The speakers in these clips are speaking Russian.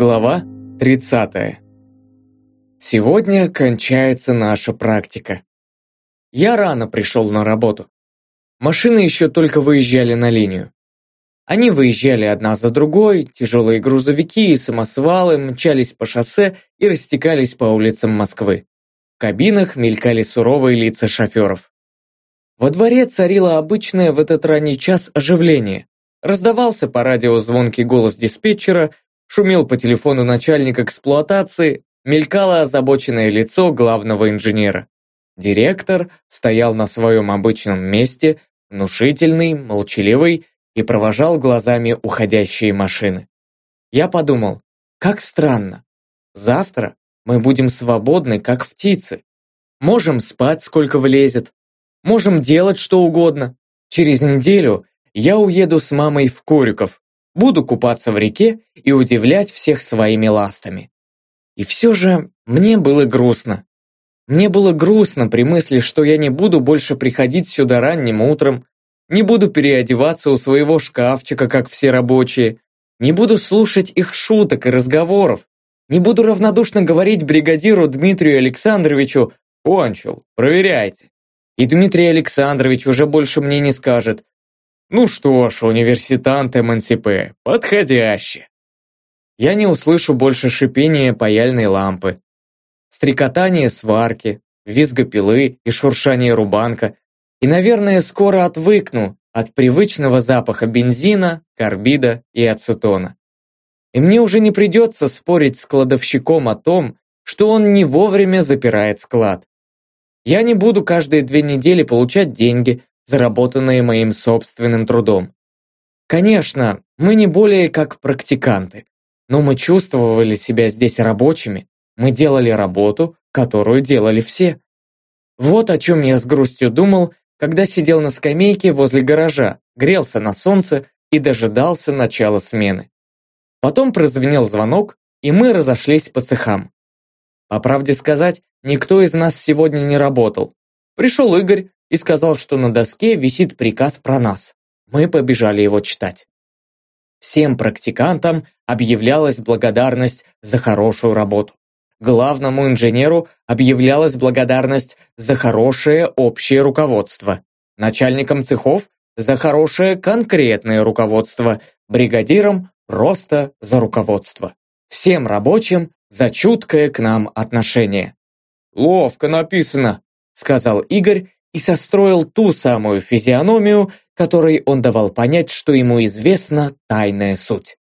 Глава 30. Сегодня кончается наша практика. Я рано пришел на работу. Машины еще только выезжали на линию. Они выезжали одна за другой, тяжелые грузовики и самосвалы мчались по шоссе и растекались по улицам Москвы. В кабинах мелькали суровые лица шоферов. Во дворе царило обычное в этот ранний час оживление. Раздавался по радио звонкий голос диспетчера, шумел по телефону начальник эксплуатации, мелькало озабоченное лицо главного инженера. Директор стоял на своем обычном месте, внушительный, молчаливый, и провожал глазами уходящие машины. Я подумал, как странно. Завтра мы будем свободны, как птицы. Можем спать, сколько влезет. Можем делать что угодно. Через неделю я уеду с мамой в Корюков, буду купаться в реке и удивлять всех своими ластами. И все же мне было грустно. Мне было грустно при мысли, что я не буду больше приходить сюда ранним утром, не буду переодеваться у своего шкафчика, как все рабочие, не буду слушать их шуток и разговоров, не буду равнодушно говорить бригадиру Дмитрию Александровичу «Кончил, проверяйте». И Дмитрий Александрович уже больше мне не скажет ну что ж, университант Эмансипе, подходяще. Я не услышу больше шипения паяльной лампы, стрекотание сварки, визга пилы и шуршание рубанка, и, наверное, скоро отвыкну от привычного запаха бензина, карбида и ацетона. И мне уже не придется спорить с кладовщиком о том, что он не вовремя запирает склад. Я не буду каждые две недели получать деньги, заработанные моим собственным трудом. Конечно, мы не более как практиканты, но мы чувствовали себя здесь рабочими, мы делали работу, которую делали все. Вот о чем я с грустью думал, когда сидел на скамейке возле гаража, грелся на солнце и дожидался начала смены. Потом прозвенел звонок, и мы разошлись по цехам. По правде сказать, никто из нас сегодня не работал. Пришел Игорь, и сказал, что на доске висит приказ про нас. Мы побежали его читать. Всем практикантам объявлялась благодарность за хорошую работу. Главному инженеру объявлялась благодарность за хорошее общее руководство. Начальникам цехов за хорошее конкретное руководство, бригадирам просто за руководство. Всем рабочим за чуткое к нам отношение. «Ловко написано», — сказал Игорь и состроил ту самую физиономию, которой он давал понять, что ему известна тайная суть.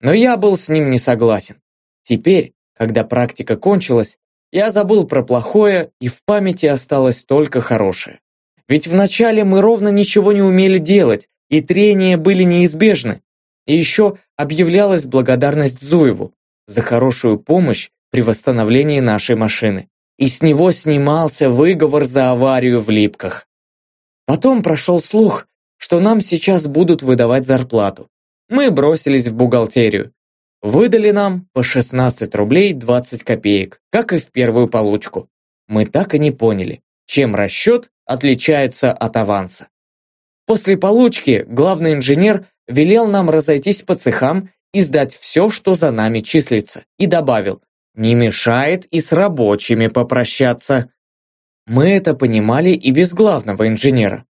Но я был с ним не согласен. Теперь, когда практика кончилась, я забыл про плохое, и в памяти осталось только хорошее. Ведь вначале мы ровно ничего не умели делать, и трения были неизбежны. И еще объявлялась благодарность Зуеву за хорошую помощь при восстановлении нашей машины и с него снимался выговор за аварию в Липках. Потом прошел слух, что нам сейчас будут выдавать зарплату. Мы бросились в бухгалтерию. Выдали нам по 16 рублей 20 копеек, как и в первую получку. Мы так и не поняли, чем расчет отличается от аванса. После получки главный инженер велел нам разойтись по цехам и сдать все, что за нами числится, и добавил, не мешает и с рабочими попрощаться. Мы это понимали и без главного инженера.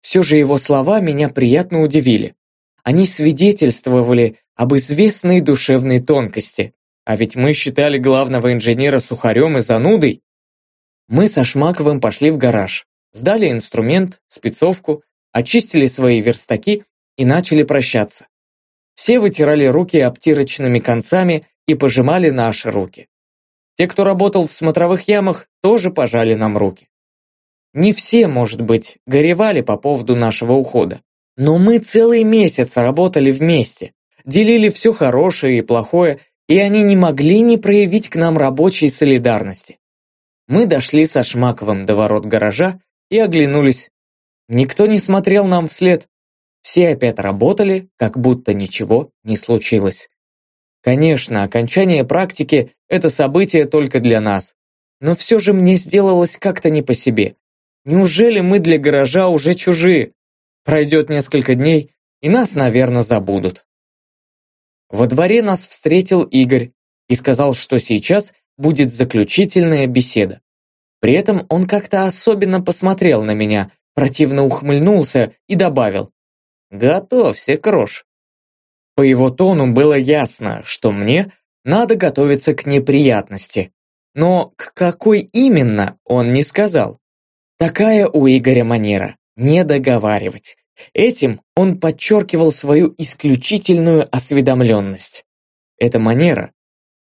Все же его слова меня приятно удивили. Они свидетельствовали об известной душевной тонкости, а ведь мы считали главного инженера сухарем и занудой. Мы со Шмаковым пошли в гараж, сдали инструмент, спецовку, очистили свои верстаки и начали прощаться. Все вытирали руки обтирочными концами и пожимали наши руки. Те, кто работал в смотровых ямах, тоже пожали нам руки. Не все, может быть, горевали по поводу нашего ухода. Но мы целый месяц работали вместе, делили все хорошее и плохое, и они не могли не проявить к нам рабочей солидарности. Мы дошли со Шмаковым до ворот гаража и оглянулись. Никто не смотрел нам вслед. Все опять работали, как будто ничего не случилось. Конечно, окончание практики – это событие только для нас. Но все же мне сделалось как-то не по себе. Неужели мы для гаража уже чужие? Пройдет несколько дней, и нас, наверное, забудут. Во дворе нас встретил Игорь и сказал, что сейчас будет заключительная беседа. При этом он как-то особенно посмотрел на меня, противно ухмыльнулся и добавил «Готовься, Крош». По его тону было ясно, что мне надо готовиться к неприятности. Но к какой именно, он не сказал. Такая у Игоря манера – не договаривать. Этим он подчеркивал свою исключительную осведомленность. Эта манера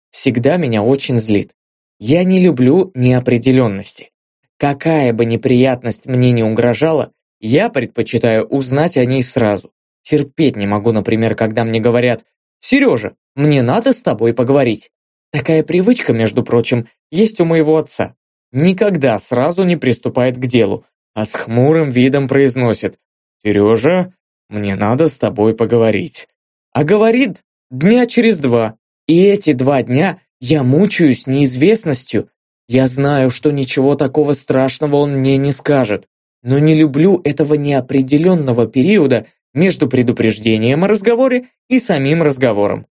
всегда меня очень злит. Я не люблю неопределенности. Какая бы неприятность мне не угрожала, я предпочитаю узнать о ней сразу. Терпеть не могу, например, когда мне говорят «Сережа, мне надо с тобой поговорить». Такая привычка, между прочим, есть у моего отца. Никогда сразу не приступает к делу, а с хмурым видом произносит «Сережа, мне надо с тобой поговорить». А говорит дня через два. И эти два дня я мучаюсь неизвестностью. Я знаю, что ничего такого страшного он мне не скажет, но не люблю этого неопределенного периода между предупреждением о разговоре и самим разговором.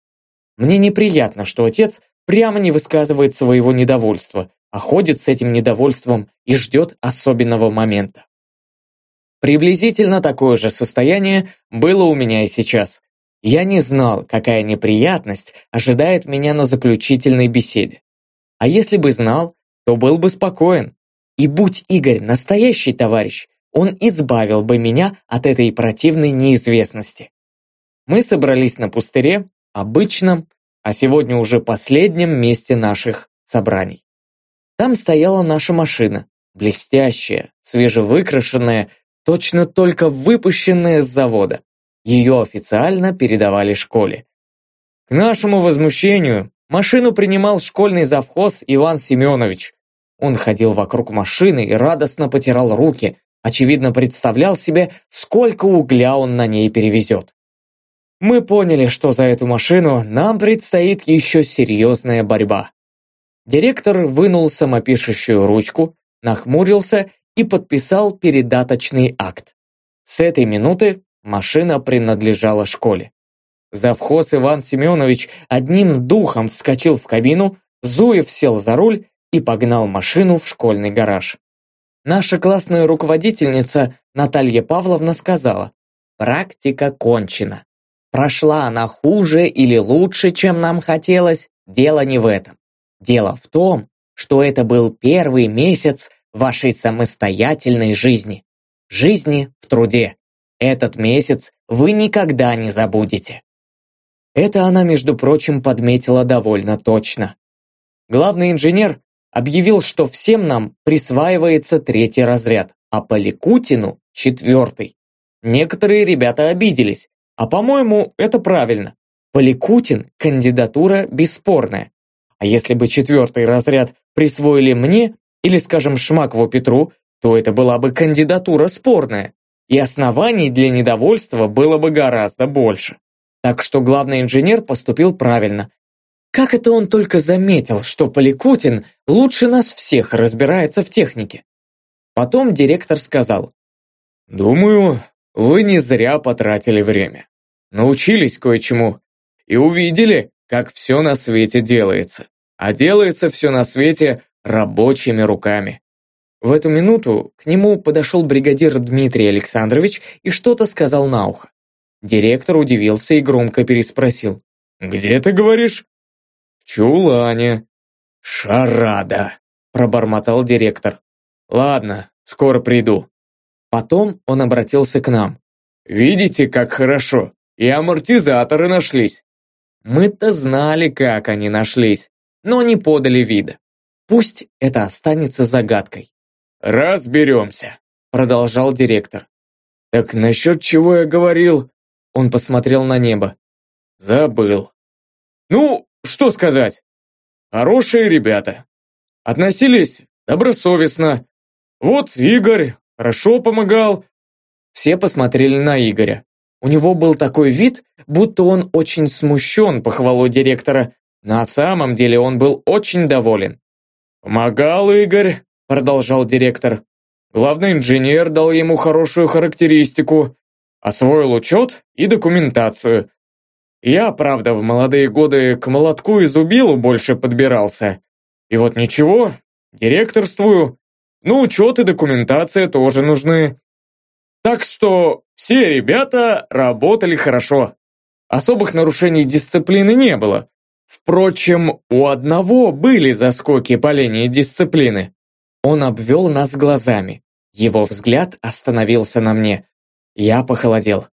Мне неприятно, что отец прямо не высказывает своего недовольства, а ходит с этим недовольством и ждет особенного момента. Приблизительно такое же состояние было у меня и сейчас. Я не знал, какая неприятность ожидает меня на заключительной беседе. А если бы знал, то был бы спокоен. И будь Игорь настоящий товарищ, он избавил бы меня от этой противной неизвестности. Мы собрались на пустыре, обычном, а сегодня уже последнем месте наших собраний. Там стояла наша машина, блестящая, свежевыкрашенная, точно только выпущенная с завода. Ее официально передавали школе. К нашему возмущению машину принимал школьный завхоз Иван Семенович. Он ходил вокруг машины и радостно потирал руки, очевидно представлял себе, сколько угля он на ней перевезет. Мы поняли, что за эту машину нам предстоит еще серьезная борьба. Директор вынул самопишущую ручку, нахмурился и подписал передаточный акт. С этой минуты машина принадлежала школе. Завхоз Иван Семенович одним духом вскочил в кабину, Зуев сел за руль и погнал машину в школьный гараж. Наша классная руководительница Наталья Павловна сказала, «Практика кончена. Прошла она хуже или лучше, чем нам хотелось, дело не в этом. Дело в том, что это был первый месяц вашей самостоятельной жизни. Жизни в труде. Этот месяц вы никогда не забудете. Это она, между прочим, подметила довольно точно. Главный инженер объявил, что всем нам присваивается третий разряд, а Поликутину – четвертый. Некоторые ребята обиделись, а по-моему, это правильно. Поликутин – кандидатура бесспорная. А если бы четвертый разряд присвоили мне, или, скажем, Шмакову Петру, то это была бы кандидатура спорная. И оснований для недовольства было бы гораздо больше. Так что главный инженер поступил правильно. Как это он только заметил, что Поликутин лучше нас всех разбирается в технике? Потом директор сказал, «Думаю, вы не зря потратили время. Научились кое-чему и увидели, как все на свете делается. А делается все на свете рабочими руками. В эту минуту к нему подошел бригадир Дмитрий Александрович и что-то сказал на ухо. Директор удивился и громко переспросил. «Где ты говоришь?» «В чулане». «Шарада», пробормотал директор. «Ладно, скоро приду». Потом он обратился к нам. «Видите, как хорошо? И амортизаторы нашлись». Мы-то знали, как они нашлись, но не подали вида. Пусть это останется загадкой. «Разберемся», — продолжал директор. «Так насчет чего я говорил?» Он посмотрел на небо. «Забыл». «Ну, что сказать? Хорошие ребята. Относились добросовестно. Вот Игорь хорошо помогал. Все посмотрели на Игоря. У него был такой вид, будто он очень смущен похвалой директора. На самом деле он был очень доволен. «Помогал Игорь», — продолжал директор. «Главный инженер дал ему хорошую характеристику, освоил учет и документацию. Я, правда, в молодые годы к молотку и зубилу больше подбирался. И вот ничего, директорствую. Ну, учет и документация тоже нужны. Так что все ребята работали хорошо. Особых нарушений дисциплины не было. Впрочем, у одного были заскоки по линии дисциплины. Он обвел нас глазами. Его взгляд остановился на мне. Я похолодел.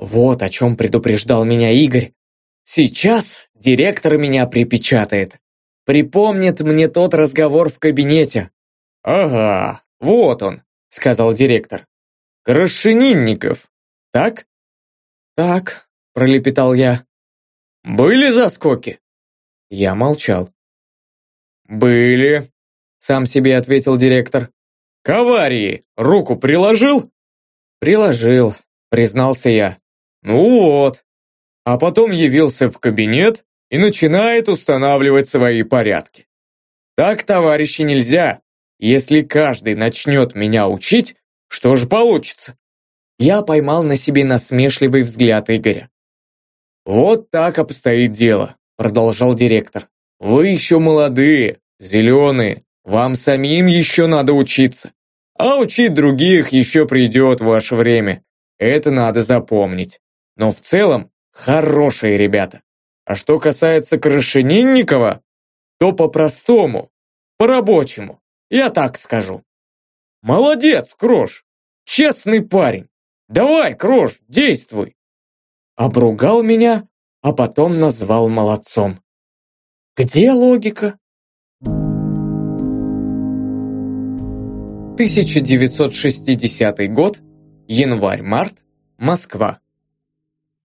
Вот о чем предупреждал меня Игорь. Сейчас директор меня припечатает. Припомнит мне тот разговор в кабинете. «Ага, вот он», — сказал директор. «Крашенинников, так?» «Так», — пролепетал я. «Были заскоки?» Я молчал. «Были», — сам себе ответил директор. «К аварии руку приложил?» «Приложил», — признался я. Ну вот. А потом явился в кабинет и начинает устанавливать свои порядки. Так, товарищи, нельзя. Если каждый начнет меня учить, что же получится? Я поймал на себе насмешливый взгляд Игоря. «Вот так обстоит дело», — продолжал директор. «Вы еще молодые, зеленые, вам самим еще надо учиться. А учить других еще придет ваше время. Это надо запомнить. Но в целом хорошие ребята. А что касается Крашенинникова, то по-простому, по-рабочему, я так скажу. Молодец, Крош, честный парень. Давай, Крош, действуй. Обругал меня, а потом назвал молодцом. Где логика? 1960 год, январь-март, Москва.